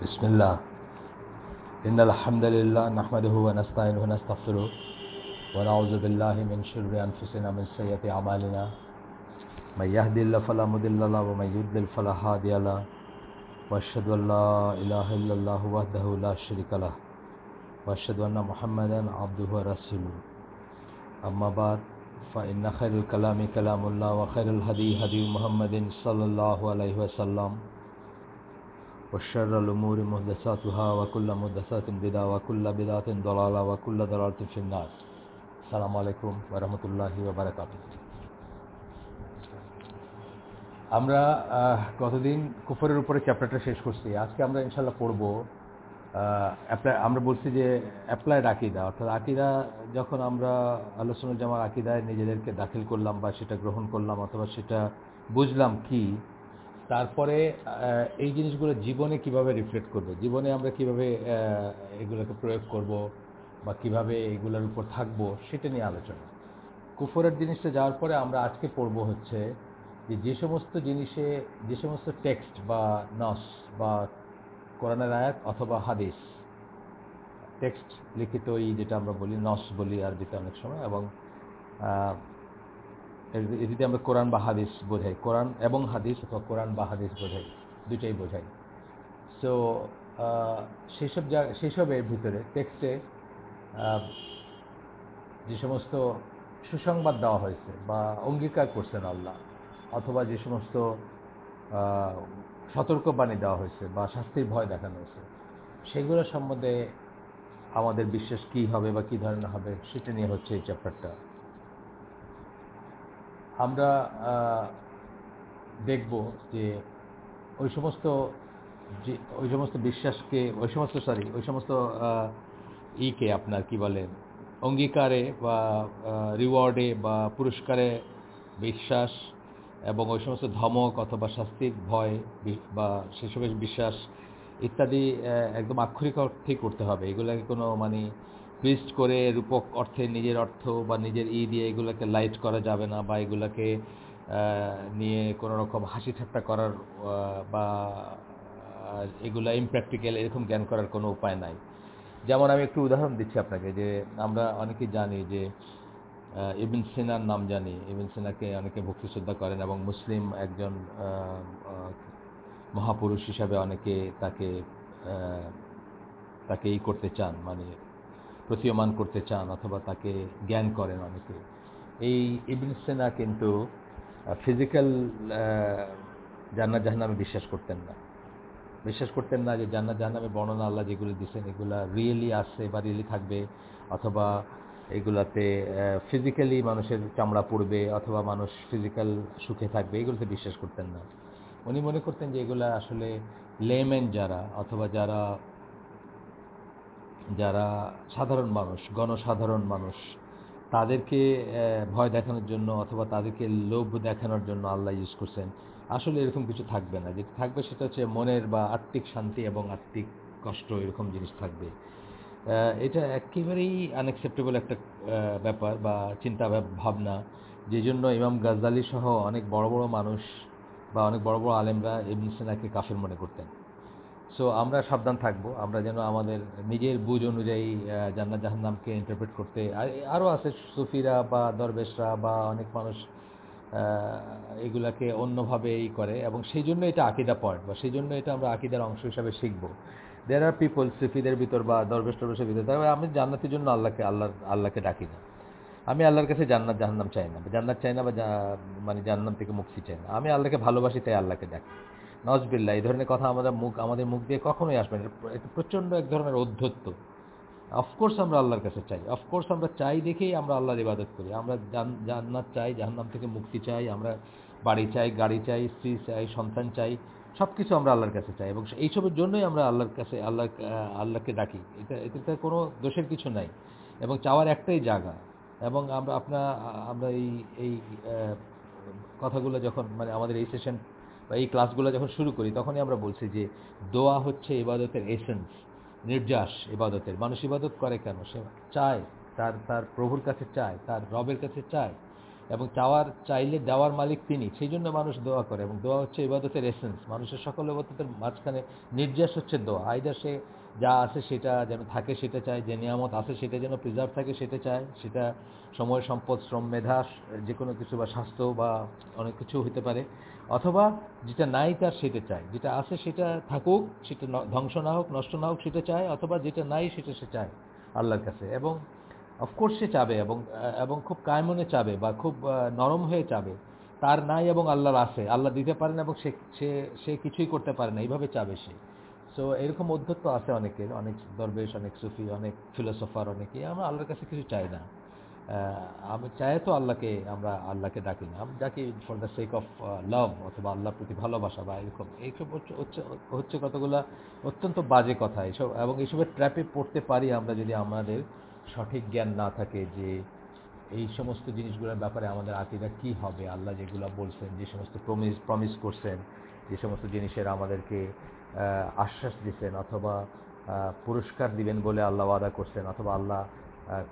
بسم الله إن الحمد لله نحمده ونستعينه ونستغفره ونعوذ بالله من شرور أنفسنا من سيئات أعمالنا من يهد الله فلا مضل له ومن يضلل فلا هادي له۔ وأشهد أن لا إله إلا الله وحده لا شريك له۔ وأشهد أن محمدا عبده ورسوله أما بعد فإن خير الكلام كلام الله وخير الهدي هدي محمد صلى الله عليه وسلم۔ وشر الأمور محدثاتها وكل محدثات بدعة وكل بدعة ضلالة وكل ضلالة في النار السلام عليكم ورحمة الله وبركاته আমরা আহ, গতদিন কুফরের উপরে চ্যাপ্টারটা শেষ করছি আজকে আমরা ইনশাল্লাহ পড়বো অ্যাপ্লাই আমরা বলছি যে অ্যাপ্লাইড আকিদা অর্থাৎ আকিদা যখন আমরা আলোচনা জামার আকিদায় নিজেদেরকে দাখিল করলাম বা সেটা গ্রহণ করলাম অথবা সেটা বুঝলাম কি তারপরে এই জিনিসগুলো জীবনে কীভাবে রিফ্লেক্ট করবে? জীবনে আমরা কীভাবে এগুলোকে প্রয়োগ করব বা কীভাবে এগুলোর উপর থাকব সেটা নিয়ে আলোচনা। কুফরের জিনিসটা যাওয়ার পরে আমরা আজকে পড়ব হচ্ছে যে যে সমস্ত জিনিসে, যে সমস্ত টেক্সট বা নস বা কোরআনের আয়াত অথবা হাদিস টেক্সট লিখিত এই যেটা আমরা বলি নস বলি আরবিতে অনেক সময় এবং এটিতে আমরা কোরআন বা হাদিস বোঝাই। কোরআন এবং হাদিস অথবা কোরআন বা হাদিস বোঝাই। দুটাই বোঝাই। সো সেসব জায়গা সেসবের ভিতরে টেক্সটে যে সমস্ত সুসংবাদ দেওয়া হয়েছে বা অঙ্গীকার করছেন আল্লাহ, অথবা যে সমস্ত সতর্কবাণী দেওয়া হয়েছে বা শাস্তির ভয় দেখানো হয়েছে, সেগুলো সম্বন্ধে আমাদের বিশ্বাস কি হবে বা কি ধরনের হবে, সেটা নিয়ে হচ্ছে এই চ্যাপ্টারটা আমরা দেখব যে ওই সমস্ত যে, ওই সমস্ত বিশ্বাসকে, ওই সমস্ত সরি ওই সমস্ত ইকে আপনার কি বলে, অঙ্গীকারে বা রিওয়ার্ডে বা পুরস্কারে বিশ্বাস এবং ওই সমস্ত ধমক অথবা শাস্তির ভয়, বা সেসবের বিশ্বাস ইত্যাদি একদম আক্ষরিক অর্থেই করতে হবে। এগুলোকে কোনো মানে টুইস্ট করে রূপক অর্থে নিজের অর্থ বা নিজের ই দিয়ে এগুলোকে লাইট করা যাবে না বা এগুলোকে নিয়ে কোনো রকম হাসি ঠাট্টা করার বা এগুলো ইমপ্র্যাকটিক্যাল এরকম জ্ঞান করার কোনো উপায় নাই। যেমন আমি একটু উদাহরণ দিচ্ছি আপনাকে যে আমরা অনেকে জানি যে ইবিন সিনার নাম জানি। ইবিন সিনাকে অনেকে ভক্তি শ্রদ্ধা করেন এবং মুসলিম একজন মহাপুরুষ হিসাবে অনেকে তাকে তাকে ই করতে চান। মানে প্রতীয়মান করতে চান অথবা তাকে জ্ঞান করেন অনেকে। এই ইবিন সিনা কিন্তু ফিজিক্যাল জান্নাত জাহান্নামে বিশ্বাস করতেন না। বিশ্বাস করতেন না যে জান্নাত জাহান্নামের বর্ণনা আল্লাহ যেগুলো দিচ্ছেন এগুলা রিয়েলি আসছে বা রিয়েলি থাকবে অথবা এগুলাতে ফিজিক্যালি মানুষের চামড়া পড়বে অথবা মানুষ ফিজিক্যাল সুখে থাকবে, এগুলোতে বিশ্বাস করতেন না। উনি মনে করতেন যে এগুলা আসলে লেমেন যারা অথবা যারা যারা সাধারণ মানুষ, গণসাধারণ মানুষ, তাদেরকে ভয় দেখানোর জন্য অথবা তাদেরকে লোভ দেখানোর জন্য আল্লাহ ইউজ করছেন। আসলে এরকম কিছু থাকবে না। যেটা থাকবে সেটা হচ্ছে মনের বা আত্মিক শান্তি এবং আত্মিক কষ্ট, এরকম জিনিস থাকবে। এটা একেবারেই আনএক্সেপ্টেবল একটা ব্যাপার বা চিন্তা ভাবনা। যে জন্য ইমাম গাজ্জালি সহ অনেক বড় বড় মানুষ বা অনেক বড় বড় আলেমরা ইবন সিনাকে কাফের মনে করতেন। সো আমরা সাবধান থাকব। আমরা যেন আমাদের নিজের বুঝ অনুযায়ী জান্নাত জাহান্নামকে ইন্টারপ্রেট করতে আর- আরও আছে সুফিরা বা দরবেশরা বা অনেক মানুষ এগুলাকে অন্যভাবে এই করে এবং সেই জন্য এটা আকিদা পয়েন্ট বা সেই জন্য এটা আমরা আকিদার অংশ হিসাবে শিখব। দের আর পিপল সুফিদের ভিতর বা দরবেশ টরবেশের ভিতর, তারা আমি জান্নাতের জন্য আল্লাহকে আল্লাহ আল্লাহকে ডাকি না। আমি আল্লাহর কাছে জান্নাত জাহান্নাম চাই না বা জান্নাত চাই না বা মানে জাহান্নাম থেকে মুক্তি চাই না। আমি আল্লাহকে ভালোবাসি, তাই আল্লাহকে ডাকি। নজবিল্লা এই ধরনের কথা আমাদের মুখ আমাদের মুখ দিয়ে কখনোই আসবে না। এটা- প্রচণ্ড এক ধরনের অধ্যত্ব অফকোর্স আমরা আল্লাহর কাছে চাই। অফকোর্স আমরা চাই দেখেই আমরা আল্লাহর ইবাদত করি। আমরা জান- জান্নাত চাই, জাহান্নাম থেকে মুক্তি চাই, আমরা বাড়ি চাই, গাড়ি চাই, স্ত্রী চাই, সন্তান চাই সব কিছু আমরা আল্লাহর কাছে চাই এবং এইসবের জন্যই আমরা আল্লাহর কাছে আল্লাহ আল্লাহকে ডাকি। এটা, এটাতে কোনো দোষের কিছু নাই এবং চাওয়ার একটাই জায়গা এবং আমরা, আপনার, আমরা এই এই কথাগুলো যখন মানে আমাদের এই সেশন বা এই ক্লাসগুলো যখন শুরু করি, তখনই আমরা বলছি যে দোয়া হচ্ছে ইবাদতের এসেন্স নির্যাস ইবাদতের। মানুষ ইবাদত করে কেন? সে চায়, তার তার প্রভুর কাছে চায়, তার রবের কাছে চায় এবং চাওয়ার, চাইলে দেওয়ার মালিক তিনি। সেই জন্য মানুষ দোয়া করে এবং দোয়া হচ্ছে ইবাদতের এসেন্স মানুষের সকল ইবাদতের মাঝখানে নির্যাস হচ্ছে দোয়া। আইদার সে যা আছে সেটা যেন থাকে, সেটা চায় যে নিয়ামত আছে সেটা যেন প্রিজার্ভ থাকে, সেটা চায় সেটা সময়, সম্পদ, শ্রম, মেধা যে কোনো কিছু বা স্বাস্থ্য বা অনেক কিছু হতে পারে। অথবা যেটা নাই তার সেটা চায় যেটা আছে সেটা থাকুক, সেটা ধ্বংস না হোক, নষ্ট না হোক, সেটা চায় অথবা যেটা নাই সেটা সে চায় আল্লাহর কাছে। এবং অফকোর্স সে চাবে এবং এবং খুব কায়মনে চাবে বা খুব নরম হয়ে চাবে। তার নাই এবং আল্লাহর আছে, আল্লাহ দিতে পারেন এবং সে সে কিছুই করতে পারে না, এইভাবে চাবে সে। সো এরকম অধ্যত্ব আছে অনেকের, অনেক দরবেশ, অনেক সুফি, অনেক ফিলোসফার, অনেকে। আমরা আল্লাহর কাছে কিছু চাই না। আমি চাই তো আল্লাহকে, আমরা আল্লাহকে ডাকি না। আমি ডাকি for the sake of love অথবা আল্লাহর প্রতি ভালোবাসা বা এরকম। এইসব হচ্ছে হচ্ছে কতগুলো অত্যন্ত বাজে কথা। এসব, এবং এইসবের ট্র্যাপে পড়তে পারি আমরা যদি আমাদের সঠিক জ্ঞান না থাকে যে এই সমস্ত জিনিসগুলোর ব্যাপারে আমাদের আকিদা কি হবে। আল্লাহ যেগুলো বলছেন, যে সমস্ত প্রমিস প্রমিস করছেন, যে সমস্ত জিনিসের আমাদেরকে আশ্বাস দিচ্ছেন অথবা পুরস্কার দিবেন বলে আল্লাহ ওয়াদা করছেন অথবা আল্লাহ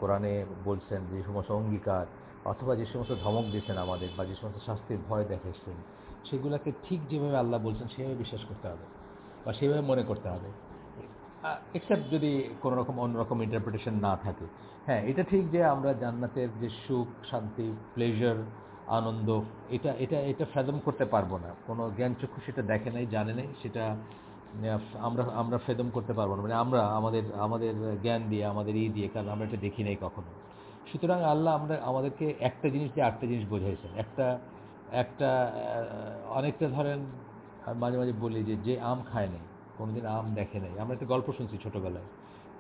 কোরআনে বলছেন যে সমস্ত অঙ্গীকার অথবা যে সমস্ত ধমক দিয়েছেন আমাদের বা যে সমস্ত শাস্তির ভয় দেখাচ্ছেন সেগুলোকে ঠিক যেভাবে আল্লাহ বলছেন সেভাবে বিশ্বাস করতে হবে বা সেভাবে মনে করতে হবে। এক্সেপ্ট যদি কোনো রকম অন্যরকম ইন্টারপ্রিটেশন না থাকে। হ্যাঁ এটা ঠিক যে আমরা জান্নাতের যে সুখ, শান্তি প্লেজার আনন্দ, এটা এটা এটা ফেদম করতে পারব না। কোনো জ্ঞানচক্ষু সেটা দেখে নাই, জানে নাই, সেটা আমরা আমরা ফেদম করতে পারব না। মানে আমরা, আমাদের আমাদের জ্ঞান দিয়ে, আমাদের ই দিয়ে, কারণ আমরা এটা দেখি নাই কখনো। সুতরাং আল্লাহ আমরা, আমাদেরকে একটা জিনিস দিয়ে আটটা জিনিস বোঝাইছেন। একটা একটা অনেকটা ধরেন মাঝে মাঝে বলি যে যে আম খায় নাই, কোনোদিন আম দেখে নাই। আমরা একটা গল্প শুনছি ছোটোবেলায়,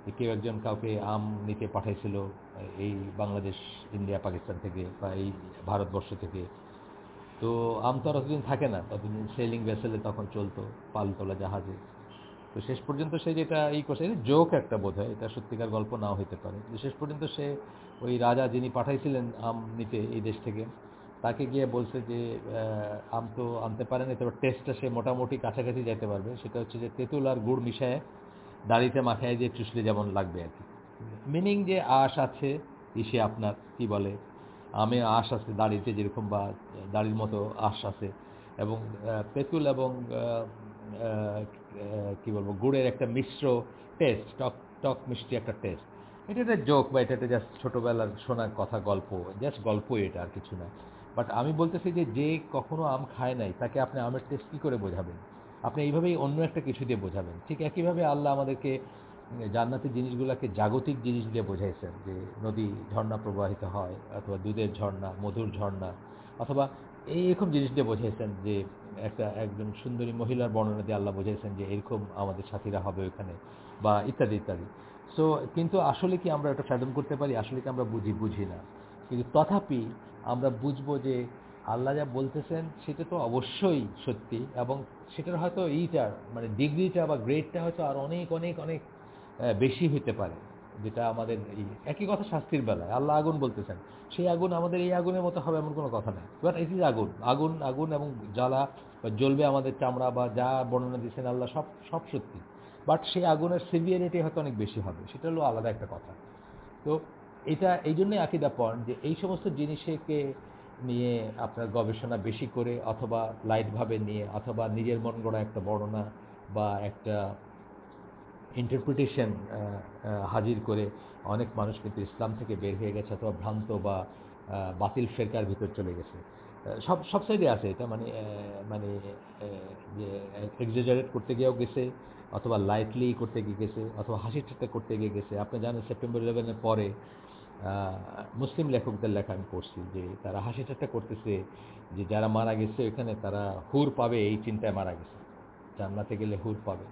যে কেউ একজন কাউকে আম নিতে পাঠাইছিল, এই বাংলাদেশ, ইন্ডিয়া, পাকিস্তান থেকে, বা এই ভারতবর্ষ থেকে। তো আম তো আর অতদিন থাকে না, ততদিন সেলিং ভেসেলে তখন চলতো পালতোলা জাহাজে। তো শেষ পর্যন্ত সে যেটা এই করছে জোক একটা বোধ হয় এটা সত্যিকার গল্প নাও হতে পারে। শেষ পর্যন্ত সে ওই রাজা যিনি পাঠাইছিলেন আম নিতে এই দেশ থেকে, তাকে গিয়ে বলছে যে আম তো আনতে পারেনি তবে টেস্টটা সে মোটামুটি কাছাকাছি যেতে পারবে। সেটা হচ্ছে যে তেঁতুল আর গুড় মিশায় দাড়িতে মাখায় যে চুষলে যেমন লাগবে আর কি। মিনিং যে আশ আছে, ইসে আপনার, কি বলে? আমে আশ আছে, দাড়িতে যেরকম বা, দাড়ির মতো আশ আছে এবং পেতুল এবং কি বলব, গুড়ের একটা মিশ্র টেস্ট টক টক মিষ্টি একটা টেস্ট এটা একটা জোক বা এটা একটা জাস্ট ছোটোবেলার শোনার কথা, গল্প জাস্ট গল্পই এটা আর কিছু না। বাট আমি বলতেছি যে যে কখনো আম খায় নাই, তাকে আপনি আমের টেস্ট কী করে বোঝাবেন? আপনি এইভাবেই অন্য একটা কিছু দিয়ে বোঝাবেন। ঠিক একইভাবে আল্লাহ আমাদেরকে জান্নাতের জিনিসগুলোকে জাগতিক জিনিস দিয়ে বোঝাইছেন যে নদী ঝর্ণা প্রবাহিত হয় অথবা দুধের ঝর্ণা, মধুর ঝর্ণা অথবা এইরকম জিনিস দিয়ে বোঝাইছেন যে একটা একজন সুন্দরী মহিলার বর্ণনা দিয়ে আল্লাহ বোঝাইছেন যে এরকম আমাদের সাথীরা হবে ওখানে বা ইত্যাদি ইত্যাদি। সো কিন্তু আসলে কি আমরা এটা ফ্যাদম করতে পারি? আসলে কি আমরা বুঝি? বুঝি না। কিন্তু তথাপি আমরা বুঝব যে আল্লাহ যা বলতেছেন সেটা তো অবশ্যই সত্যি এবং সেটার হয়তো এইটার মানে ডিগ্রিটা বা গ্রেডটা হয়তো আর অনেক অনেক অনেক বেশি হতে পারে, যেটা আমাদের এই একই কথা শাস্তির বেলায়। আল্লাহ আগুন বলতেছেন, সেই আগুন আমাদের এই আগুনের মতো হবে এমন কোনো কথা নাই। বাট ইট ইজ আগুন আগুন আগুন এবং জ্বালা বা জ্বলবে আমাদের চামড়া বা যা বর্ণনা দিচ্ছেন আল্লাহ, সব সব সত্যি। বাট সেই আগুনের সিভিয়ারিটি হয়তো অনেক বেশি হবে, সেটা হলো আলাদা একটা কথা। তো এটা, এই জন্যই আকিদা পয়েন্ট যে এই সমস্ত জিনিসকে নিয়ে আপনার গবেষণা বেশি করে অথবা লাইটভাবে নিয়ে অথবা নিজের মন গড়া একটা বর্ণনা বা একটা ইন্টারপ্রিটেশন হাজির করে অনেক মানুষ কিন্তু ইসলাম থেকে বের হয়ে গেছে অথবা ভ্রান্ত বা বাতিল ফেরকার ভিতর চলে গেছে। সব সব সাইডে আছে এটা মানে মানে যে এক্সাজারেট করতে গিয়েও গেছে অথবা লাইটলি করতে গিয়ে গেছে অথবা হাসি ঠাট্টা করতে গিয়ে গেছে। আপনি জানেন সেপ্টেম্বর ইলেভেনের পরে মুসলিম লেখকদের লেখা আমি পড়ছি যে তারা হাসি ঠাট্টা করতেছে যে যারা মারা গেছে এখানে তারা হুর পাবে এই চিন্তায় মারা গেছে। জান্নাতে গেলে হুর পাবে।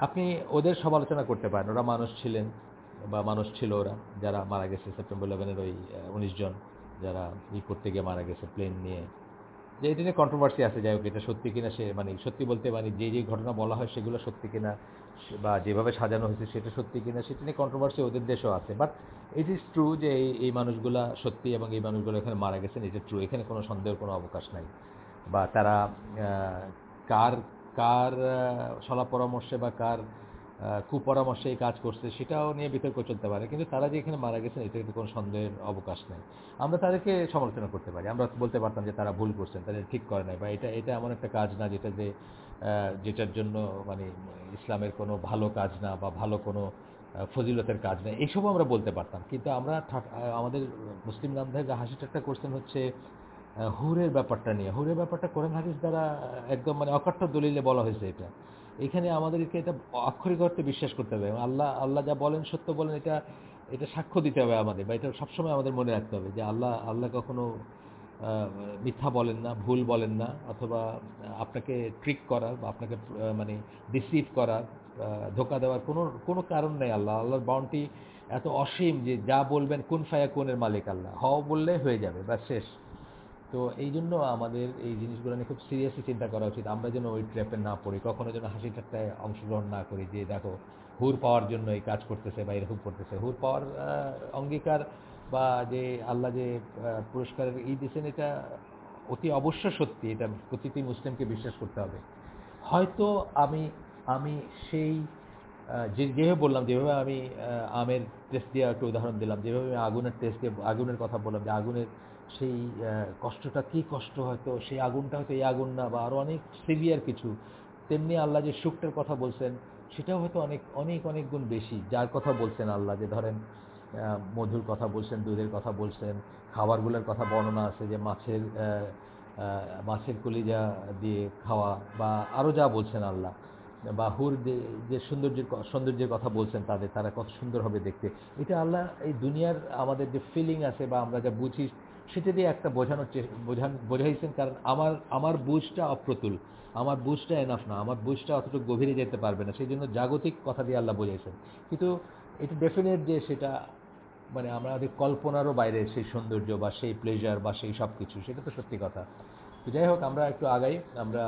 আপনি ওদের সমালোচনা করতে পারেন। ওরা মানুষ ছিলেন বা মানুষ ছিল ওরা। যারা মারা গেছে সেপ্টেম্বর ইলেভেনের ওই উনিশ জন যারা ই করতে গিয়ে মারা গেছে প্লেন নিয়ে। যে এটা নিয়ে কন্ট্রোভার্সি আছে। যাই হোক, এটা সত্যি কিনা সে মানে সত্যি বলতে মানে যে যে ঘটনা বলা হয় সেগুলো সত্যি কিনা বা যেভাবে সাজানো হয়েছে সেটা সত্যি কিনা সেটা নিয়ে কন্ট্রোভার্সি ওদের দেশেও আছে। বাট ইট ইজ ট্রু যে এই এই মানুষগুলা সত্যি এবং এই মানুষগুলো এখানে মারা গেছেন। এটা ট্রু এখানে কোনো সন্দেহের কোনো অবকাশ নাই। বা তারা কার কার সলা পরামর্শে বা কার কুপরামর্শে এই কাজ করছে সেটাও নিয়ে বিতর্ক চলতে পারে। কিন্তু তারা যে এখানে মারা গেছেন এটা কিন্তু কোনো সন্দেহের অবকাশ নেই। আমরা তাদেরকে সমালোচনা করতে পারি। আমরা বলতে পারতাম যে তারা ভুল করছেন, তাদের ঠিক করে নাই, বা এটা এটা এমন একটা কাজ না যেটা যে যেটার জন্য মানে ইসলামের কোনো ভালো কাজ না বা ভালো কোনো ফজিলতের কাজ না। এইসবও আমরা বলতে পারতাম। কিন্তু আমরা আমাদের মুসলিম নামধারী যে হাসি ঠাট্টা করছেন হচ্ছে হুরের ব্যাপারটা নিয়ে। হুরের ব্যাপারটা কোরআন হাদিস দ্বারা একদম মানে অকাট্য দলিলে বলা হয়েছে এটা। এখানে আমাদেরকে এটা আক্ষরিক অর্থে বিশ্বাস করতে হবে। আল্লাহ আল্লাহ যা বলেন, সত্য বলেন, এটা এটা সাক্ষ্য দিতে হবে আমাদের বা এটা সবসময় আমাদের মনে রাখতে হবে যে আল্লাহ আল্লাহ কখনো মিথ্যা বলেন না, ভুল বলেন না, অথবা আপনাকে ট্রিক করার বা আপনাকে মানে রিসিভ করার ধোকা দেওয়ার কোনো কোনো কারণ নেই আল্লাহ। আল্লাহর বাউন্টি এত অসীম যে যা বলবেন, কোন ফায়া কোনের মালিক আল্লাহ। হ বললে হয়ে যাবে বা শেষ। তো এই জন্য আমাদের এই জিনিসগুলো নিয়ে খুব সিরিয়াসলি চিন্তা করা উচিত। আমরা যেন ওই ট্র্যাপে না পড়ি, কখনো যেন হাসি ঠাট্টায় অংশগ্রহণ না করি যে, দেখো, হুর পাওয়ার জন্য এই কাজ করতেছে বা এরকম করতেছে। হুর পাওয়ার অঙ্গীকার বা যে আল্লাহ যে পুরস্কারের ই দিয়েছেন এটা অতি অবশ্য সত্যি। এটা প্রতিটি মুসলিমকে বিশ্বাস করতে হবে। হয়তো আমি আমি সেই যে, যেভাবে বললাম, যেভাবে আমি আমের টেস্ট দিয়ে একটা উদাহরণ দিলাম, যেভাবে আমি আগুনের টেস্ট দিয়ে, আগুনের কথা বললাম যে, আগুনের সেই কষ্টটা কি কষ্ট হয়তো, সেই আগুনটা হয়তো এই আগুন না বা আরও অনেক সিভিয়ার কিছু। তেমনি আল্লাহ যে সুখটার কথা বলছেন, সেটাও হয়তো অনেক অনেক অনেক গুণ বেশি। যার কথা বলছেন আল্লাহ, যে ধরেন মধুর কথা বলছেন, দুধের কথা বলছেন, খাবারগুলোর কথা বর্ণনা আছে, যে মাছের মাছের কলিজা দিয়ে খাওয়া বা আরও যা বলছেন আল্লাহ, বা হুর যে সৌন্দর্যের সৌন্দর্যের কথা বলছেন তাদের, তারা কত সুন্দর হবে দেখতে। এটা আল্লাহ এই দুনিয়ার আমাদের যে ফিলিং আছে বা আমরা যা বুঝি সেটা দিয়ে একটা বোঝানোর বোঝান বোঝাইছেন, কারণ আমার আমার বুঝটা অপ্রতুল। আমার বুঝটা এনাফ না। আমার বুঝটা অতটুকু গভীরে যেতে পারবে না। সেই জন্য জাগতিক কথা দিয়ে আল্লাহ বোঝাইছেন। কিন্তু এটা ডেফিনেট যে সেটা মানে আমাদের কল্পনারও বাইরে সেই সৌন্দর্য বা সেই প্লেজার বা সেই সব কিছু সেটা তো সত্যি কথা। তো যাই হোক, আমরা একটু আগাই। আমরা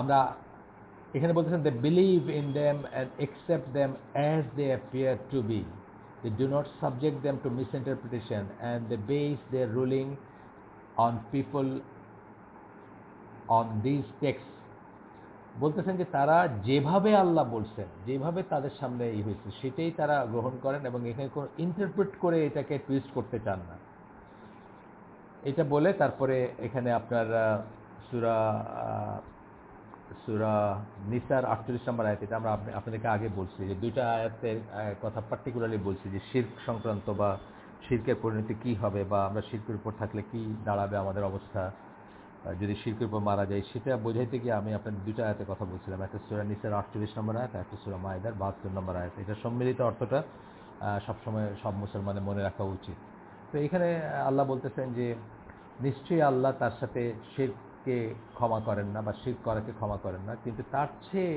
আমরা এখানে বলতেছেন they believe in them and accept them as they appear to be they do not subject them to misinterpretation and they base their ruling on people on this text বলতেছেন যে তারা যেভাবে আল্লাহ বলছেন, যেভাবে তাদের সামনে এই হয়েছে, সেটাই তারা গ্রহণ করেন এবং এখানে কোনো ইন্টারপ্রিট করে এটাকে টুইস্ট করতে চান না। এটা বলে তারপরে এখানে আপনার সুরা সুরা নিসার আটচল্লিশ নম্বর আয়াত এটা আমরা আপনাদেরকে আগে বলছি যে দুইটা আয়াতের কথা পার্টিকুলারলি বলছি যে শির্ক সংক্রান্ত বা শির্কের পরিণতি কি হবে বা আমরা শির্কের উপর থাকলে কি দাঁড়াবে আমাদের অবস্থা। যদি শিল্পের উপর মারা যায়, সেটা বোঝাইতে গিয়ে আমি আপনার দুইটা আয়াতের কথা বলছিলাম। একটা সুরা নিসের আটচল্লিশ নম্বর আয়াত, একটা সুরা মায়েদার বাহাত্তর নম্বর আয়াত। এটা সম্মিলিত অর্থটা সবসময় সব মুসলমানের মনে রাখা উচিত। তো এখানে আল্লাহ বলতেছেন যে, নিশ্চয়ই আল্লাহ তার সাথে শিরকে ক্ষমা করেন না বা শির করাকে ক্ষমা করেন না, কিন্তু তার চেয়ে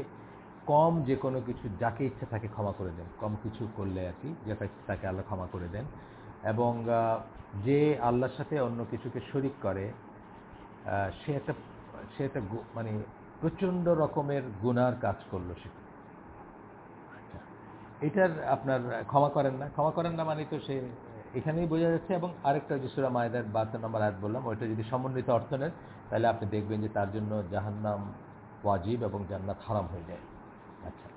কম যে কোনো কিছু যাকে ইচ্ছা তাকে ক্ষমা করে দেন, কম কিছু করলে আর কি যেটা তাকে আল্লাহ ক্ষমা করে দেন। এবং যে আল্লাহর সাথে অন্য কিছুকে শরিক করে সে একটা সে একটা মানে প্রচণ্ড রকমের গুনার কাজ করল সে। এটার আপনার, ক্ষমা করেন না। ক্ষমা করেন না মানে তো সে এখানেই বোঝা যাচ্ছে এবং আরেকটা যে সুরা মায়েদার বাহাত্তর নম্বর আয়াত বললাম, ওইটা যদি সমন্বিত অর্থ নেন, তাহলে আপনি দেখবেন যে তার জন্য জাহান্নাম ওয়াজিব এবং জান্নাত হারাম হয়ে যায়। আচ্ছা।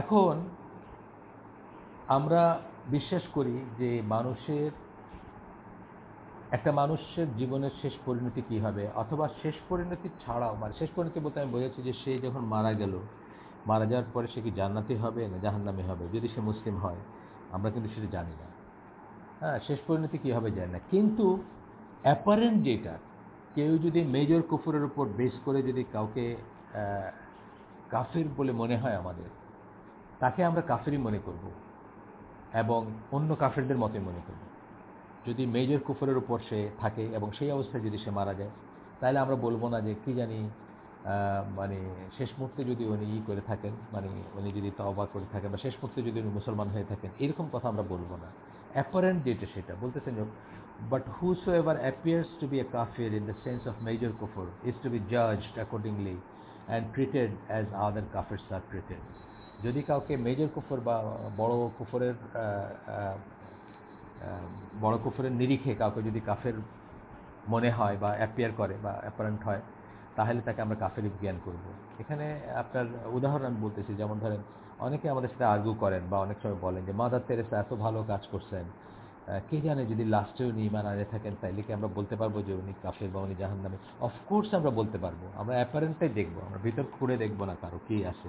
এখন আমরা বিশ্বাস করি যে মানুষের, একটা মানুষের জীবনের শেষ পরিণতি কী হবে? অথবা শেষ পরিণতি ছাড়াও মানে শেষ পরিণতি বলতে আমি বোঝাচ্ছি যে সে যখন মারা গেল, মারা যাওয়ার পরে সে কি জান্নাতি হবে না জাহান্নামে হবে? যদি সে মুসলিম হয় আমরা কিন্তু সেটা জানি না। হ্যাঁ শেষ পরিণতি কী হবে জানি না। কিন্তু অ্যাপারেন্ট যেটা, কেউ যদি মেজর কুফুরের উপর বেস করে যদি কাউকে কাফের বলে মনে হয় আমাদের, তাকে আমরা কাফেরই মনে করব এবং অন্য কাফেরদের মতে মনে করব। যদি মেজর কুফরের উপর সে থাকে এবং সেই অবস্থায় যদি সে মারা যায়, তাহলে আমরা বলব না যে কি জানি মানে শেষ মুহূর্তে যদি উনি ই করে থাকেন মানে উনি যদি তবা করে থাকেন বা শেষ মুহূর্তে যদি উনি মুসলমান হয়ে থাকেন, এরকম কথা আমরা বলব না। অ্যাপারেন্ট যেটা সেটা, বলতেছেন but whosoever appears to be a কাফিয়ার in the sense of major কুফর is to be judged accordingly and treated as other কাফার্স are treated যদি কাউকে মেজর কুফর বা বড় কুফরের বড় কুফরের নিরিখে কাউকে যদি কাফের মনে হয় বা অ্যাপিয়ার করে বা অ্যাপারেন্ট হয় তাহলে তাকে আমরা কাফের জ্ঞান করব। এখানে আপনার উদাহরণ বলতেছি, যেমন ধরেন অনেকে আমাদের সাথে আর্গু করেন বা অনেক সময় বলেন যে, মাদার তেরেসা, এত ভালো কাজ করছেন। কে জানে যদি লাস্টে উনি ইমান আনে থাকেন, তাইলে কি আমরা বলতে পারব যে উনি কাফের বা উনি জাহান নামে অফকোর্স আমরা বলতে পারব। আমরা অ্যাপারেন্টটাই দেখব, আমরা ভিতর খুঁড়ে দেখব না কারও কে আছে।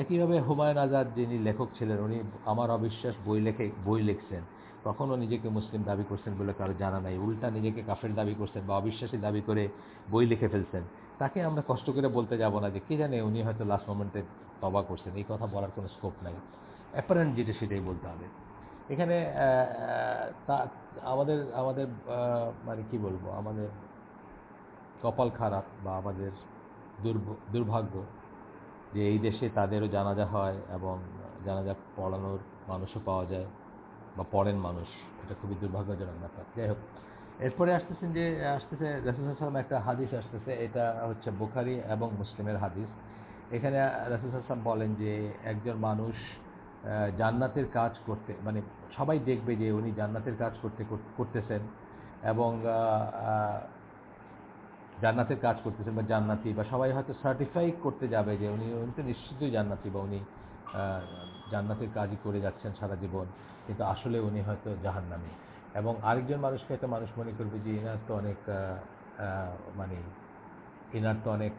একইভাবে হুমায়ুন আজাদ যিনি লেখক ছিলেন, উনি আমার অবিশ্বাস বই লেখে, বই লিখছেন। কখনো নিজেকে মুসলিম দাবি করছেন বলে কারও জানা নাই, উল্টা নিজেকে কাফের দাবি করছেন বা অবিশ্বাসী দাবি করে বই লিখে ফেলছেন। তাকে আমরা কষ্ট করে বলতে যাব না যে কে জানে উনি হয়তো লাস্ট মোমেন্টে তবা করছেন। এই কথা বলার কোনো স্কোপ নাই। অ্যাপারেন্ট যেটা সেটাই বলতে হবে। এখানে আমাদের আমাদের মানে কি বলব? আমাদের কপাল খারাপ বা আমাদের দুর্ভাগ্য যে এই দেশে তাদেরও জানাজা হয় এবং জানাজা পড়ানোর মানুষও পাওয়া যায় বা পড়েন মানুষ। এটা খুবই দুর্ভাগ্যজনক ব্যাপার। যাই হোক এরপরে আসতেছেন যে, আসতেছে রাসুল একটা হাদিস আসতেছে, এটা হচ্ছে বুখারি এবং মুসলিমের হাদিস। এখানে রাসুল আসলাম বলেন যে, একজন মানুষ জান্নাতের কাজ করতে মানে সবাই দেখবে যে উনি জান্নাতের কাজ করতে, করতেছেন এবং জান্নাতের কাজ করতেছেন বা জান্নাতি বা সবাই হয়তো সার্টিফাই করতে যাবে যে উনি উনি তো নিশ্চিতই জান্নাতি বা উনি জান্নাতের কাজই করে যাচ্ছেন সারা জীবন, কিন্তু আসলে উনি হয়তো জাহান্নামী। এবং আরেকজন মানুষকে হয়তো মানুষ মনে করবে যে এনার তো অনেক মানে এনার তো অনেক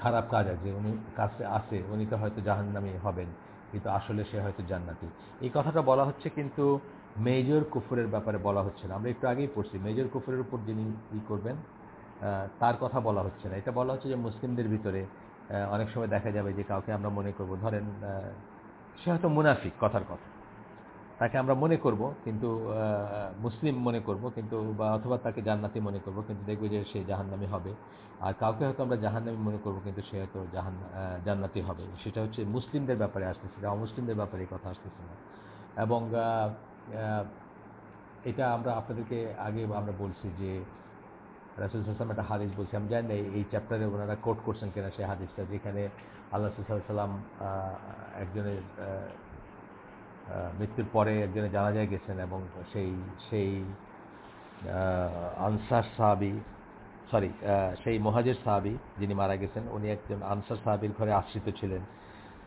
খারাপ কাজ আছে, উনি কাছে আসে উনি তো হয়তো জাহান্নামী হবেন, কিন্তু আসলে সে হয়তো জান্নাতি। এই কথাটা বলা হচ্ছে কিন্তু মেজর কুফুরের ব্যাপারে বলা হচ্ছে না। আমরা একটু আগেই পড়ছি, মেজর কুফুরের উপর যিনি ই করবেন তার কথা বলা হচ্ছে না। এটা বলা হচ্ছে যে মুসলিমদের ভিতরে অনেক সময় দেখা যাবে যে কাউকে আমরা মনে করব, ধরেন সে হয়তো মুনাফিক কথার কথা। তাকে আমরা মনে করব, কিন্তু মুসলিম মনে করব, কিন্তু, বা অথবা তাকে জান্নাতি মনে করব, কিন্তু দেখবে যে সে জাহান্নামি হবে। আর কাউকে হয়তো আমরা জাহান্নামি মনে করব, কিন্তু সে হয়তো জাহান জান্নাতি হবে। সেটা হচ্ছে মুসলিমদের ব্যাপারে আসতেছে না, অমুসলিমদের ব্যাপারে কথা আসতেছে না। এবং এটা আমরা আপনাদেরকে আগে আমরা বলছি যে, রাসুল সাল্লাম একটা হাদিস বলছি, আমি জানি এই চ্যাপ্টারে ওনারা কোট করছেন কিনা সেই হাদিসটা, যেখানে আল্লাহ সাল্লাম একজনের মৃত্যুর পরে একজনে জানা যায় গেছেন এবং সেই সেই আনসার সাহাবি সরি সেই মহাজের সাহাবি যিনি মারা গেছেন, উনি একজন আনসার সাহাবির ঘরে আশ্রিত ছিলেন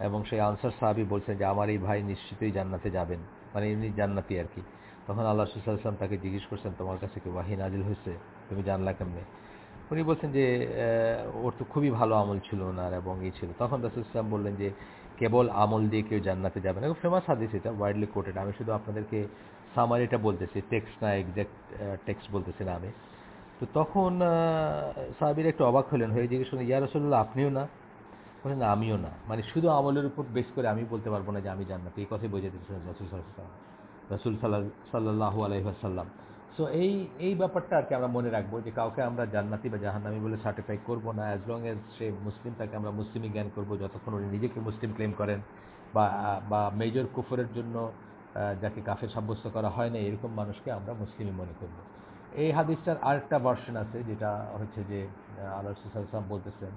এবং সেই আনসার সাহাবি বলছেন যে, আমার এই ভাই নিশ্চিতই জান্নাতে যাবেন। মানে ইনি জান্নাতি আর কি। তখন আল্লাহ সুসাল্লাম তাকে জিজ্ঞেস করছেন, তোমার কাছে কি ওয়াহি নাজিল হয়েছে? তুমি জানলা কেমনে? উনি বলছেন যে ওর তো খুবই ভালো আমল ছিল ওনার এবং এই ছিল। তখন রাসুল ইসলাম বললেন যে কেবল আমল দিয়ে কেউ জান্নাতে যাবে না। ফেমাস হাদিস এটা ওয়াইডলি কোটেড আমি শুধু আপনাদেরকে সামারিটা বলতেছি টেক্সট না এক্স্যাক্ট টেক্সট বলতেছি না আমি। তো তখন সাহাবির একটু অবাক হলেন, হয়ে জিজ্ঞেস করলেন, ইয়া রসল্লাহ আপনিও না? বলেন না আমিও না। মানে শুধু আমলের উপর বেস করে আমি বলতে পারব না যে আমি জান্নাতি। এই কথাই বোঝাতে রসুল সাল্লাম রসুল সাল্লাহ সাল্লাহ আলহিহাসাল্লাম সো এই এই ব্যাপারটা আর কি আমরা মনে রাখব যে কাউকে আমরা জান্নাতি বা জাহান্নামি বলে সার্টিফাই করব না অ্যাজ লং এজ সে মুসলিম, তাকে আমরা মুসলিমই জ্ঞান করব যতক্ষণ উনি নিজেকে মুসলিম ক্লেম করেন বা বা মেজর কুফরের জন্য যাকে কাফে সাব্যস্ত করা হয় না, এরকম মানুষকে আমরা মুসলিমই মনে করব। এই হাদিসটার আরেকটা ভার্সন আছে যেটা হচ্ছে যে, আল্লাহ সুসাল্লাম বলতেছেন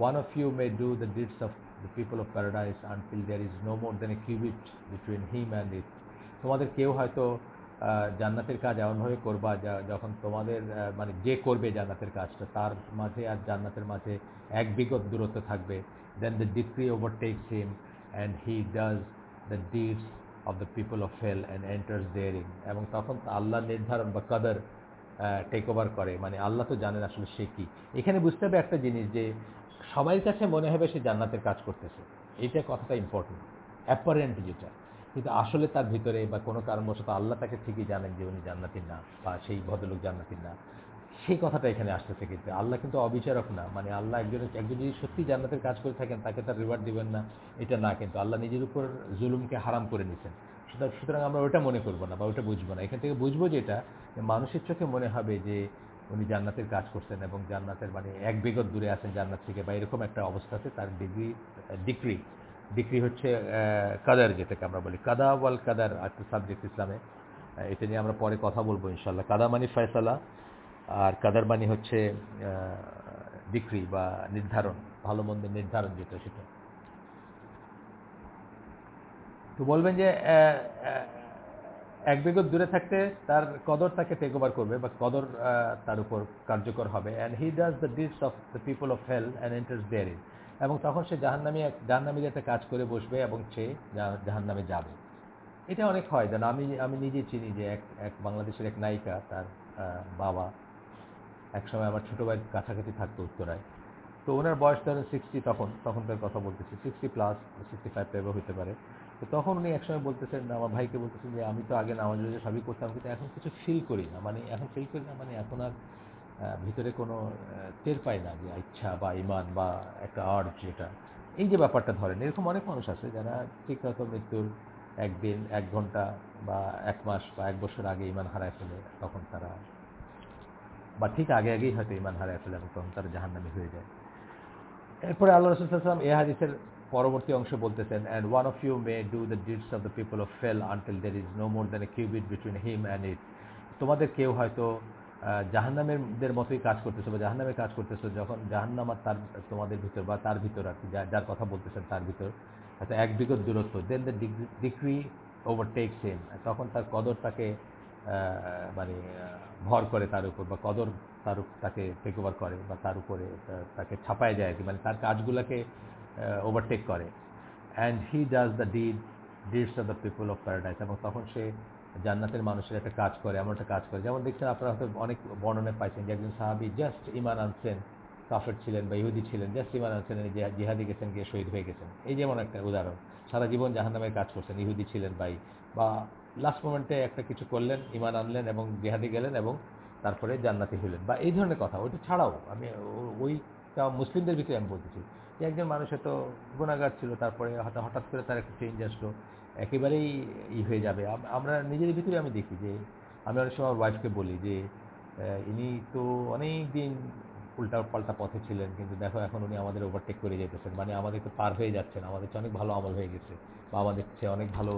one of you may do the deeds of the people of paradise until there is no more then a cubit between him and it তোমাদের কেউ হয়তো জান্নাতের কাজ এমনভাবে করবা যখন তোমাদের মানে যে করবে জান্নাতের কাজটা, তার মাঝে আর জান্নাতের মাঝে এক বিগত দূরত্ব থাকবে। Then the decree overtakes him and he does the deeds of the people of hell and enters therein এবং তখন আল্লাহ নির্ধারণ বা কাদার টেক ওভার করে। মানে আল্লাহ তো জানেন আসলে সে কী। এখানে বুঝতে হবে একটা জিনিস যে সবাই কাছে মনে হবে সে জান্নাতের কাজ করতেছে। এইটা কথাটা ইম্পর্টেন্ট অ্যাপারেন্ট যেটা। কিন্তু আসলে তার ভিতরে বা কোনো কারণবশত আল্লাহ তাকে ঠিকই জানেন যে উনি জান্নাতির না বা সেই ভদ্রলোক জান্নাতির না। সেই কথাটা এখানে আসতেছে কিন্তু। আল্লাহ কিন্তু অবিচারক না। মানে আল্লাহ একজনের একজন যদি সত্যি জান্নাতের কাজ করে থাকেন, তাকে তার রিওয়ার্ড দিবেন না। এটা না কিন্তু। আল্লাহ নিজের উপর জুলুমকে হারাম করে নিছেন। সুতরাং আমরা ওটা মনে করব না বা ওটা বুঝব না। এখান থেকে বুঝব যেটা মানুষের চোখে মনে হবে যে উনি জান্নাতের কাজ করছেন এবং জান্নাতের মানে এক বিগত দূরে আছেন জান্নাত থেকে বা এরকম একটা অবস্থাতে তার ডিগ্রি ডিক্রি ডিক্রি হচ্ছে কাদার যেটাকে আমরা বলি। কাদা ওয়াল কাদার একটা সাবজেক্ট ইসলামে। এটা নিয়ে আমরা পরে কথা বলব ইনশাল্লাহ কাদা মানি ফয়সালা, আর কাদার মানি হচ্ছে ডিক্রি বা নির্ধারণ, ভালো মন্দের নির্ধারণ যেটা সেটা। তো বলবেন যে এক বিগত দূরে থাকতে তার কদর তাকে টেক ওভার করবে বা কদর তার উপর কার্যকর হবে। And he does the deeds of the people of hell and enters therein এবং তখন সে জাহান্নামি এক, জাহান্নামির একটা কাজ করে বসবে এবং সে জাহান্নামে যাবে। এটা অনেক হয়, যেন আমি আমি নিজে চিনি যে এক এক বাংলাদেশের এক নায়িকা, তার বাবা একসময় আমার ছোটো ভাইয়ের কাছাকাছি থাকতো উত্তরায়। তো ওনার বয়স ধরেন সিক্সটি তখন, তখনকার কথা বলতেছি সিক্সটি প্লাস সিক্সটি ফাইভ টাইপও হতে পারে। তো তখন উনি একসময় বলতেছেন, আমার ভাইকে বলতেছেন যে, আমি তো আগে নামাজ সবই করতাম, কিন্তু এখন কিছু ফিল করি না। মানে এখন ফিল করি না মানে এখন আর ভিতরে কোনো টের পাই না যে ইচ্ছা বা ইমান বা একটা আর্ট যেটা। এই যে ব্যাপারটা ধরেন, এরকম অনেক মানুষ আছে যারা ঠিক হয়তো মৃত্যুর একদিন, এক ঘণ্টা বা এক মাস বা এক বছর আগে ইমান হারায় ফেলে তখন তারা, বা ঠিক আগে আগেই হয়তো ইমান হারায় ফেলে তখন তারা জাহান্নামী হয়ে যায়। এরপরে আল্লাহ রসুল সাল্লাম এ হাদিসের পরবর্তী অংশ বলতেছেন and one of you may do the deeds of the people of hell until there is no more than a cubit between him and it তোমাদের কেউ হয়তো জাহান্নামের মতোই কাজ করতেছে বা জাহান্নামের কাজ করতেছে যখন জাহান্নাম আর তার, তোমাদের ভিতর বা তার ভিতর আর কি যার কথা বলতেছেন তার ভিতর হয়তো এক বিগত দূরত্ব then the degree overtake same তখন তার কদর তাকে মানে ভর করে তার উপর বা কদর তার তাকে টেক ওভার করে বা তার উপরে তাকে ছাপায় যায় আর কি মানে তার কাজগুলোকে ওভারটেক করে। And he does the deed deeds of the people of paradise এবং তখন সে জান্নাতের মানুষের একটা কাজ করে, এমন একটা কাজ করে। যেমন দেখছেন আপনারা হয়তো অনেক বর্ণনায় পাইছেন যে একজন সাহাবি জাস্ট ইমান আনছেন, কাফের ছিলেন বা ইহুদি ছিলেন জাস্ট ইমান আনছেন জিহাদি গেছেন, গিয়ে শহীদ হয়ে গেছেন। এই যেমন একটা উদাহরণ। সারা জীবন জাহান্নামের কাজ করছেন, ইহুদি ছিলেন বাই বা লাস্ট মোমেন্টে একটা কিছু করলেন ইমান আনলেন এবং জিহাদি গেলেন এবং তারপরে জান্নাতি হলেন বা এই ধরনের কথা, ওইটা ছাড়াও আমি ওইটা মুসলিমদের ভিতরে আমি বলতেছি যে একজন মানুষ হয়তো গুণাগার ছিল, তারপরে হয়তো হঠাৎ করে তার একটা চেঞ্জ আসলো। একেবারেই ই হয়ে যাবে। আমরা নিজের ভিতরে আমি দেখি যে, আমি অনেক সময় ওয়াইফকে বলি যে ইনি তো অনেক দিন উল্টা, পাল্টা পথে ছিলেন, কিন্তু দেখো এখন উনি আমাদের ওভারটেক করে যেতেছেন মানে আমাদেরকে পার হয়ে যাচ্ছেন, আমাদের চেয়ে অনেক ভালো আমল হয়ে গেছে বা আমাদের চেয়ে অনেক ভালো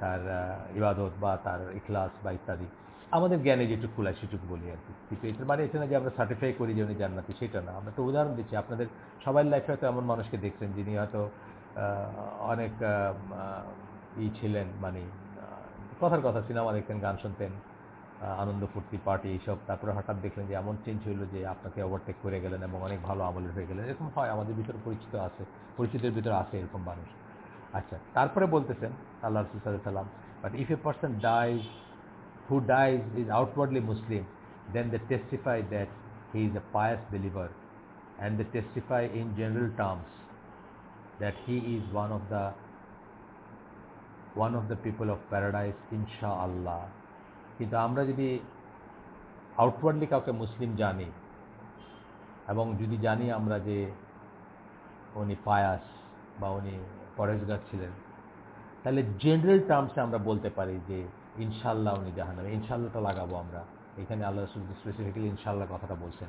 তার ইবাদত বা তার ইখলাস বা ইত্যাদি। আমাদের জ্ঞানে যেটুকু কুলায় সেটুকু বলি আর কি। কিন্তু এটার মানে এটা না যে আমরা সার্টিফাই করি যে উনি জান্নাতি, সেটা না। আমরা তো উদাহরণ দিচ্ছি, আপনাদের সবার লাইফে হয়তো এমন মানুষকে দেখছেন যিনি হয়তো অনেক ই ছিলেন মানে কথার কথা সিনেমা দেখতেন গান শুনতেন আনন্দ ফুর্তি পার্টি এইসব। তারপরে হঠাৎ দেখলেন যে এমন চেঞ্জ হলো যে আপনাকে ওভারটেক করে গেলেন এবং অনেক ভালো আমলের হয়ে গেলেন। এরকম হয় আমাদের ভিতরে পরিচিত আছে পরিচিতের ভিতরে আছে এরকম মানুষ। আচ্ছা তারপরে বলতেছেন আল্লাহ রসুল সাল্লাম but if a person dies who dies is outwardly Muslim, then they testify that he is a pious believer and they testify in general terms that he is one of the of the people of of paradise, inshallah. কিন্তু আমরা যদি outwardly কাউকে মুসলিম জানি, এবং যদি জানি আমরা যে উনি পায়াস বা উনি পরেশগার ছিলেন, তাহলে জেনারেল টার্মসে আমরা বলতে পারি যে ইনশাল্লাহ উনি জাহান্নামে ইনশাল্লাহটা লাগাবো আমরা। এখানে আল্লাহ স্পেসিফিক্যালি ইনশাল্লাহ কথাটা বলছেন।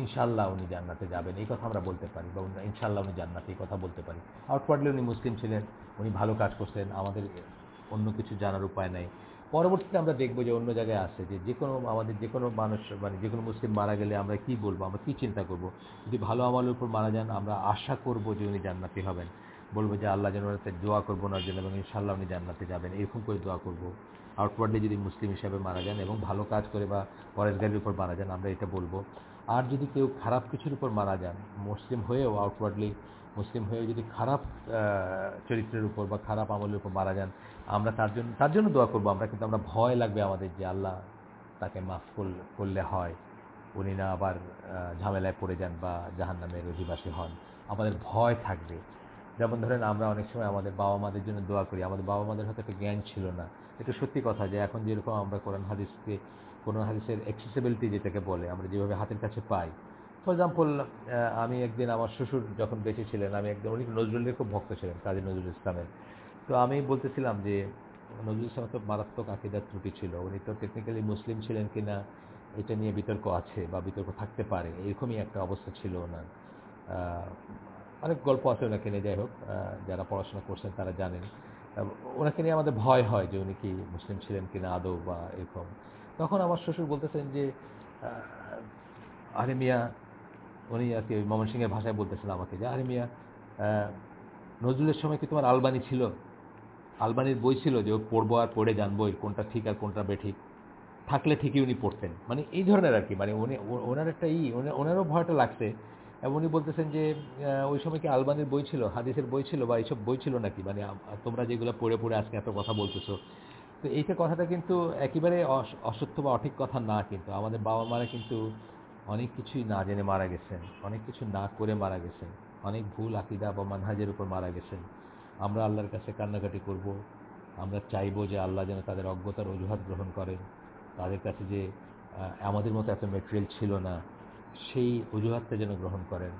ইনশাল্লাহ উনি জান্নাতে যাবেন। এই কথা আমরা বলতে পারি বা ইনশাল্লাহ উনি জান্নাতে এই কথা বলতে পারি। আউটওয়ার্ডলি উনি মুসলিম ছিলেন, উনি ভালো কাজ করছেন, আমাদের অন্য কিছু জানার উপায় নাই। পরবর্তীতে আমরা দেখব যে অন্য জায়গায় আছে যে যে কোনো আমাদের যে কোনো মানুষ মানে যে কোনো মুসলিম মারা গেলে আমরা কি বলব, আমরা কি চিন্তা করব? যদি ভালো আমলের উপর মারা যান, আমরা আশা করব যে উনি জান্নাতি হবেন। বলব যে আল্লাহ যেন দোয়া করব ওনার জন্য এবং ইনশাল্লাহ উনি জান্নাতে যাবেন। এরকম করে দোয়া করব। আউটওয়ার্ডলি যদি মুসলিম হিসাবে মারা যান এবং ভালো কাজ করে বা পরেশগারির উপর মারা যান, আমরা এটা বলব। আর যদি কেউ খারাপ কিছুর উপর মারা যান, মুসলিম হয়েও আউটওয়ার্ডলি মুসলিম হয়েও যদি খারাপ চরিত্রের উপর বা খারাপ আমলের উপর মারা যান, আমরা তার জন্য তার জন্য দোয়া করব আমরা, কিন্তু আমরা ভয় লাগবে আমাদের যে আল্লাহ তাকে মাফ করলে হয়। উনি না আবার ঝামেলায় পড়ে যান বা জাহান্নামের অধিবাসী হন। আমাদের ভয় থাকবে। যেমন ধরেন আমরা অনেক সময় আমাদের বাবা মাদের জন্য দোয়া করি। আমাদের বাবা মাদের হয়তো একটা জ্ঞান ছিল না। এটা সত্যি কথা যে এখন যেরকম আমরা কোরআন, হাদিসকে কোরআন হাদিসের অ্যাক্সেসিবিলিটি যেটাকে বলে, আমরা যেভাবে হাতের কাছে পাই। ফর এক্সাম্পল আমি একদিন আমার শ্বশুর যখন বেঁচে ছিলেন, আমি একদিন, উনি নজরুলের খুব ভক্ত ছিলেন, কাজী নজরুল ইসলামের। তো আমি বলতেছিলাম যে, নজরুল ইসলাম তো মারাত্মক আকিদার ত্রুটি ছিল, উনি তো টেকনিক্যালি মুসলিম ছিলেন কিনা, এটা নিয়ে বিতর্ক আছে বা বিতর্ক থাকতে পারে, এরকমই একটা অবস্থা ছিল ওনার। অনেক গল্প আছে ওনাকে নিয়ে, যাই হোক যারা পড়াশোনা করছেন তারা জানেন। ওনাকে নিয়ে আমাদের ভয় হয় যে উনি কি মুসলিম ছিলেন কিনা আদৌ বা এরকম। তখন আমার শ্বশুর বলতেছেন যে আহ, আরে মিয়া উনি আর কি ময়মনসিংহের ভাষায় বলতেছেন আমাকে যে আরে মিয়া নজরুলের সময় কি তোমার আলবানি ছিল? আলবানির বই ছিল যে পড়ব আর পড়ে জানব এর কোনটা ঠিক আর কোনটা বেঠিক। থাকলে ঠিকই উনি পড়তেন। মানে এই ধরনের আর কি মানে উনি ওনার একটা ই ওনা- ওনারও ভয়টা লাগছে। এবং উনি বলতেছেন যে ওই সময় কি আলবানির বই ছিল হাদিসের বই ছিল বা এইসব বই ছিল নাকি? মানে তোমরা যেগুলো পড়ে পড়ে আজকে এত কথা বলতেছো। তো এইটা কথাটা কিন্তু একেবারে অস- অসত্য বা অঠিক কথা না কিন্তু। আমাদের বাবা মারা কিন্তু অনেক কিছুই না জেনে মারা গেছেন। অনেক কিছু না করে মারা গেছেন। অনেক ভুল আকিদা বা মানহাজের উপর মারা গেছেন। আমরা আল্লাহর কাছে কান্নাকাটি করব। আমরা চাইব যে আল্লাহ যেন তাদের অজ্ঞতার অজুহাত গ্রহণ করেন। তাদের কাছে যে আমাদের মতো এত মেটেরিয়াল ছিল না, সেই অজুহাতটা যেন গ্রহণ করেন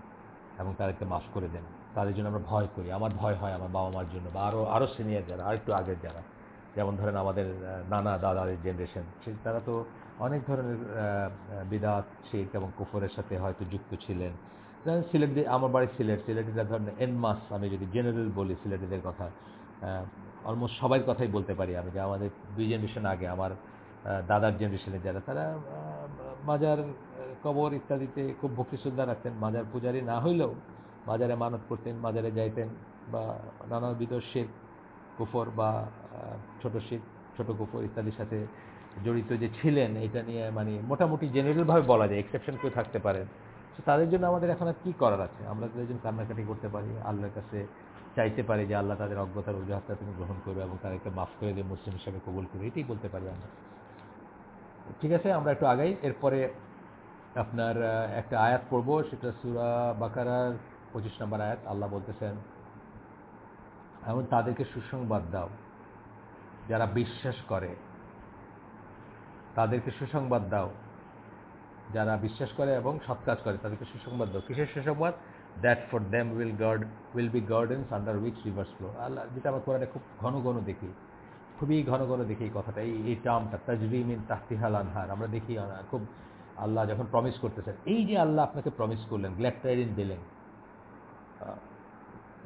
এবং তাদেরকে মাফ করে দেন। তাদের জন্য আমরা ভয় করি। আমার ভয় হয় আমার বাবা মার জন্য বা আরও আরও সিনিয়র যারা, আর একটু আগের যারা। যেমন ধরেন আমাদের নানা দাদাদের জেনারেশন সে তারা তো অনেক ধরনের বিদাত, শিখ এবং কুফরের সাথে হয়তো যুক্ত ছিলেন। সিলেট, আমার বাড়ি সিলেট সিলেটিরা ধরেন এনমাস আমি যদি জেনারেল বলি সিলেটিদের কথা অলমোস্ট সবার কথাই বলতে পারি আমি যে আমাদের দুই জেনারেশন আগে, আমার দাদার জেনারেশনে যারা, তারা মাজার কবর ইত্যাদিতে খুব ভক্তি শ্রদ্ধা রাখতেন। মাজার পূজারি না হইলেও মাজারে মানত করতেন, মাজারে যাইতেন বা নানাবিধ শেখ কুফর বা ছোট শেখ, ছোট কুফর ইত্যাদির সাথে জড়িত যে ছিলেন এটা নিয়ে মানে মোটামুটি জেনারেলভাবে বলা যায় এক্সেপশন কেউ থাকতে পারেন তো তাদের জন্য আমাদের এখন আর কী করার আছে? আমরা তাদের জন্য কান্নাকাটি করতে পারি, আল্লাহর কাছে চাইতে পারি যে আল্লাহ তাদের অজ্ঞতার অজুহাতটা তুমি গ্রহণ করবে এবং তাদেরকে মাফ করে দিয়ে মুসলিম হিসাবে কবুল করবে, এটাই বলতে পারি আমরা। ঠিক আছে, আমরা একটু আগাই। এরপরে আপনার একটা আয়াত পড়ব, সেটা সুরা বাকারার পঁচিশ নম্বর আয়াত। আল্লাহ বলতেছেন এমন তাদেরকে সুসংবাদ দাও। যারা বিশ্বাস করে, তাদেরকে সুসংবাদ দাও। যারা বিশ্বাস করে এবং সৎ কাজ করে, তাদেরকে সুসংবাদ দাও। কিসের সুসংবাদ? That for them will guard will be gardens under which rivers flow আল্লাহ, যেটা আমরা কোরআনে খুব ঘন ঘন দেখি, খুবই ঘন ঘন দেখি এই কথাটা। এই এই টার্মটা তাজরিম ইন তাহতিহাল আনহার, আমরা দেখি খুব আল্লাহ যখন প্রমিস করতেছেন, এই যে আল্লাহ আপনাকে প্রমিস করলেন গ্ল্যাকটাইরিন দিলেন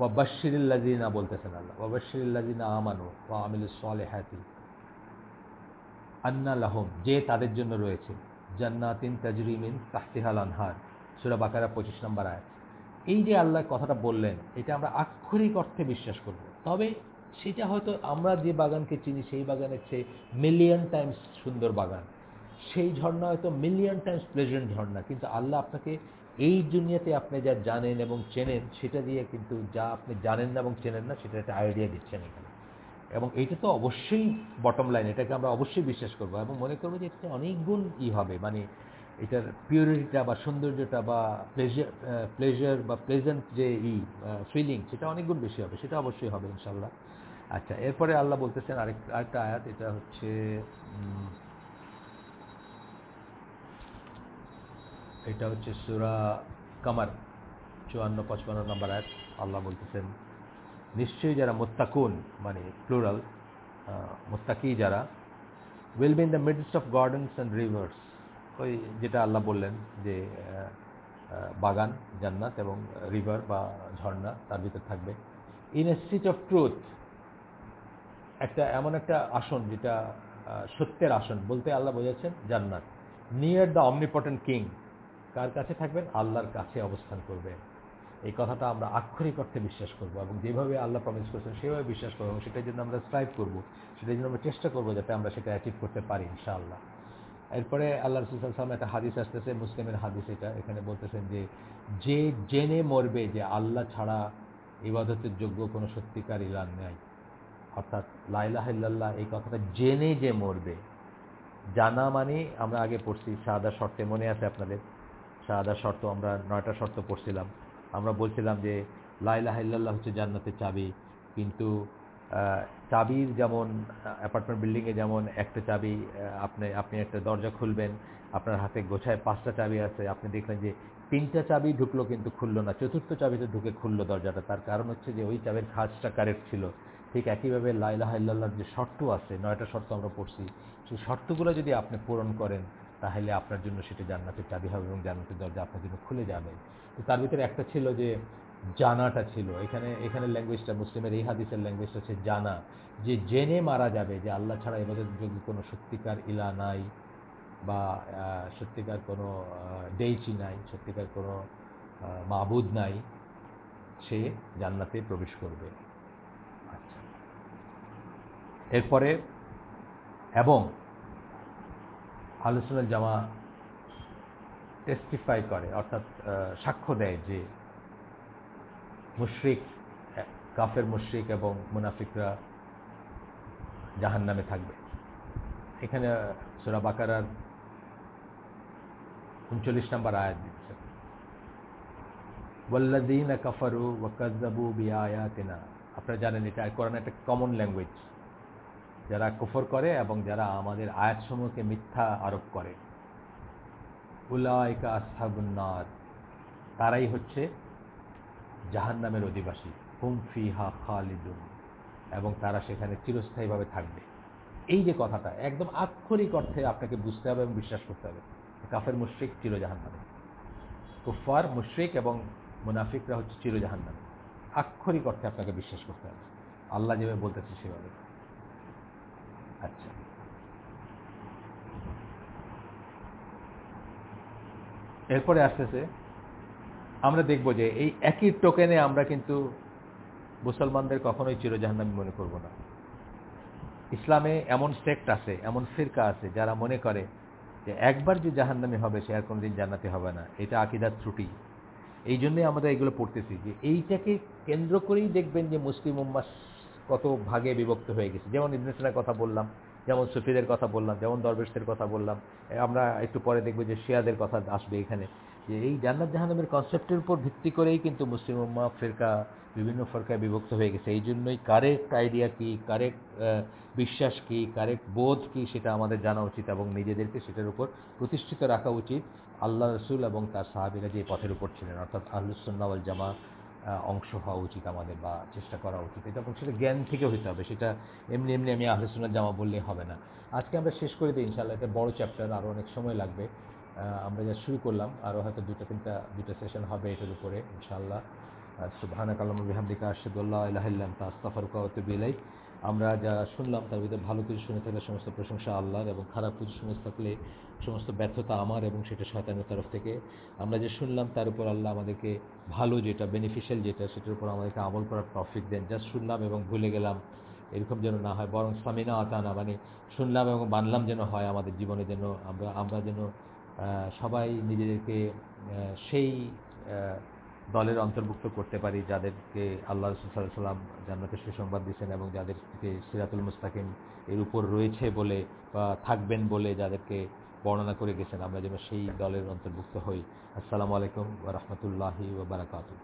ওয়াবাশিরিল্লাজিনা বলতেছেন আল্লাহ ওয়াবাশিরিল্লাজিনা আমানু ওয়া আমিল সালেহাতি, আন্না লাহম, যে তাদের জন্য রয়েছে, জান্নাতিন তাজরিমিন তাহতিহাল আনহার, সুরা বাকারা পঁচিশ নম্বর আয়াত। এই যে আল্লাহ কথাটা বললেন, এটা আমরা আক্ষরিক অর্থে বিশ্বাস করব। তবে সেটা হয়তো আমরা যে বাগানকে চিনি, সেই বাগানের চেয়ে মিলিয়ন টাইমস সুন্দর বাগান। সেই ঝর্ণা হয়তো মিলিয়ন টাইমস প্লেজেন্ট ঝর্ণা, কিন্তু আল্লাহ আপনাকে এই দুনিয়াতে আপনি যা জানেন এবং চেনেন, সেটা দিয়ে কিন্তু যা আপনি জানেন না এবং চেনেন না সেটা একটা আইডিয়া দিচ্ছেন এখানে। এবং এটা তো অবশ্যই বটম লাইন এটাকে আমরা অবশ্যই বিশ্বাস করব এবং মনে করব যে এটা অনেক গুণ ই হবে। মানে এটার পিউরিটিটা বা সৌন্দর্যটা বা প্লেজার প্লেজার বা প্লেজেন্ট যে ই ফিলিং সেটা অনেক গুণ বেশি হবে। সেটা অবশ্যই হবে ইনশাল্লাহ আচ্ছা এরপরে আল্লাহ বলতেছেন আরেক, আরেকটা আয়াত, এটা হচ্ছে এটা হচ্ছে সুরা কামার চুয়ান্ন পঁচপান্ন নম্বর আয়াত। আল্লাহ বলতেছেন, নিশ্চয়ই যারা মোত্তাকুন মানে প্লুরাল মোত্তাকি যারা will be in the midst of gardens and rivers ওই যেটা আল্লাহ বললেন যে বাগান, জান্নাত এবং রিভার বা ঝর্ণা তার ভিতর থাকবে। In a seat of truth একটা এমন একটা আসন যেটা সত্যের আসন বলতে আল্লাহ বোঝাচ্ছেন, জান্নাত। নিয়ার দ্য অমনিপটেন্ট কিং কার কাছে থাকবেন? আল্লাহর কাছে অবস্থান করবে। এই কথাটা আমরা আক্ষরিক অর্থে বিশ্বাস করব এবং যেভাবে আল্লাহ প্রমিস করেছেন, সেভাবে বিশ্বাস করব এবং সেটার জন্য আমরা স্ট্রাইভ করব, সেটার জন্য আমরা চেষ্টা করব যাতে আমরা সেটা অ্যাচিভ করতে পারি ইনশাআল্লাহ। এরপরে আল্লাহ রসুল সাল্লাম একটা হাদিস আসতেছে, মুসলিমের হাদিস এটা। এখানে বলতেছেন যে যে জেনে মরবে যে আল্লাহ ছাড়া ইবাদতের যোগ্য কোনো সত্যিকার ইলান নেই। অর্থাৎ লাইলাহ ইল্লাল্লাহ এই কথাটা জেনে যে মরবে। জানা মানে আমরা আগে পড়ছি, সাদা শর্তে মনে আছে আপনাদের। সাদা শর্ত, আমরা নয়টা শর্ত পড়ছিলাম। আমরা বলছিলাম যে লাইলাহ ইল্লাল্লাহ হচ্ছে জান্নাতের চাবি। কিন্তু চাবির যেমন অ্যাপার্টমেন্ট বিল্ডিংয়ে যেমন একটা চাবি আপনি আপনি একটা দরজা খুলবেন, আপনার হাতে গোছায় পাঁচটা চাবি আছে, আপনি দেখলেন যে তিনটা চাবি ঢুকলো কিন্তু খুললো না, চতুর্থ চাবিতে ঢুকে খুললো দরজাটা। তার কারণ হচ্ছে যে, ওই চাবির খাঁজটা কারেক্ট ছিল। ঠিক একইভাবে লাইলাহ ইল্লাল্লাহর যে শর্ত আছে, নয়টা শর্ত আমরা পড়ছি। সেই শর্তগুলো যদি আপনি পূরণ করেন তাহলে আপনার জন্য সেটা জান্নাতের চাবি হবে এবং জান্নাতের দরজা আপনার জন্য খুলে যাবে। তো তার ভিতরে একটা ছিল যে জানাটা ছিল। এখানে এখানে ল্যাঙ্গুয়েজটা মুসলিমের, এই হাদিসের ল্যাঙ্গুয়েজটা হচ্ছে জানা। যে জেনে মারা যাবে যে আল্লাহ ছাড়া এবাদের যোগ্য কোনো সত্যিকার ইলা নাই বা সত্যিকার কোনো ডেইচি নাই, সত্যিকার কোনো মাবুদ নাই, সে জান্নাতে প্রবেশ করবে। আচ্ছা। এরপরে, এবং আলোচনার জামা টেস্টিফাই করে, অর্থাৎ সাক্ষ্য দেয় যে মুশরিক, কাফের মুশরিক এবং মুনাফিকরা জাহান নামে থাকবে। এখানে সোরা বাকারার উনচল্লিশ নম্বর আয়াত দিচ্ছে। ওয়াল্লাদিন কাফারু ওয়াকাজ্জাবু বিআয়াতিনা। আপনারা জানেন এটা কোরআন একটা কমন ল্যাঙ্গুয়েজ যারা কুফর করে এবং যারা আমাদের আয়াতসমূহকে মিথ্যা আরোপ করে। উলাইকা আসহাবুন্নার তারাই হচ্ছে জাহান্নামের অধিবাসী। হুম ফিহা খালিদুন। এবং তারা সেখানে চিরস্থায়ীভাবে থাকবে। এই যে কথাটা, একদম আক্ষরিক অর্থে আপনাকে বুঝতে হবে এবং বিশ্বাস করতে হবে। কাফের মুশ্রিক চিরজাহান্নামে। কুফার মুশ্রিক এবং মুনাফিকরা হচ্ছে চিরজাহান্নামে। আক্ষরিক অর্থে আপনাকে বিশ্বাস করতে হবে। আল্লাহ যেভাবে বলতেছে সেভাবে। আচ্ছা। এরপরে আসতেছে, আমরা দেখব যে এই একই টোকেনে আমরা কিন্তু মুসলমানদের কখনোই চিরজাহান্নামী মনে করব না। ইসলামে এমন সেক্ট আছে, এমন ফিরকা আছে, যারা মনে করে যে একবার যে জাহান্নামি হবে সে আর কোনোদিন জান্নাতে হবে না, এটা আকিদার ত্রুটি। এই জন্যই আমরা এগুলো পড়তেছি যে এইটাকে কেন্দ্র করেই দেখবেন যে মুসলিম উম্মাস কত ভাগে বিভক্ত হয়ে গেছে। যেমন ইবনেসের কথা বললাম, যেমন সুফিদের কথা বললাম, যেমন দরবেশদের কথা বললাম আমরা একটু পরে দেখব যে শিয়াদের কথা আসবে এখানে। যে এই জান্নাত জাহান্নামের কনসেপ্টের উপর ভিত্তি করেই কিন্তু মুসলিম উম্মা ফেরকা, বিভিন্ন ফরকায় বিভক্ত হয়ে গেছে। এই জন্যই কারেক্ট আইডিয়া কি কারেক্ট বিশ্বাস কি কারেক্ট বোধ কি, সেটা আমাদের জানা উচিত এবং নিজেদেরকে সেটার উপর প্রতিষ্ঠিত রাখা উচিত। আল্লাহ রসুল এবং তার সাহাবিরা যে পথের উপর ছিলেন, অর্থাৎ আহলুসন্নাওয়াল জামা অংশ হওয়া উচিত আমাদের বা চেষ্টা করা উচিত। এটা এবং সেটা জ্ঞান থেকে হইতে হবে, সেটা এমনি এমনি আমি আলোচনা জামা বললে হবে না। আজকে আমরা শেষ করে দিই ইনশাল্লাহ এটা বড় চ্যাপ্টার আরও অনেক সময় লাগবে। আমরা যা শুরু করলাম আরও হয়তো দুটো তিনটা দুটো সেশন হবে এটার উপরে, ইনশাআল্লাহ। সুবহানাক আল্লাহু বিহামদিকা, আশহাদু ইলাহা ইল্লা আমরা যা শুনলাম তার ভিতরে ভালো কিছু শুনে থাকলে সমস্ত প্রশংসা আল্লাহর এবং খারাপ কিছু শুনে থাকলে সমস্ত ব্যর্থতা আমার এবং সেটা শয়তানের তরফ থেকে। আমরা যে শুনলাম তার উপর আল্লাহ আমাদেরকে ভালো যেটা বেনিফিশিয়াল যেটা, সেটার উপর আমাদেরকে আমল করার টপিক দেন। জাস্ট শুনলাম এবং ভুলে গেলাম, এরকম যেন না হয়। বরং সামিনা আতানা মানে শুনলাম এবং মানলাম যেন হয় আমাদের জীবনে যেন আমরা আমরা যেন সবাই নিজেদেরকে সেই দলের অন্তর্ভুক্ত করতে পারি, যাদেরকে আল্লাহ রসুল সাল্লাম জান্নাতের সুসংবাদ দিয়েছেন এবং যাদেরকে সিরাতুল মুস্তাকিম এর উপর রয়েছে বলে বা থাকবেন বলে যাদেরকে বর্ণনা করে গেছেন, আমরা যেন সেই দলের অন্তর্ভুক্ত হই। আসসালামু আলাইকুম রহমতুল্লাহি ওবরাকাতু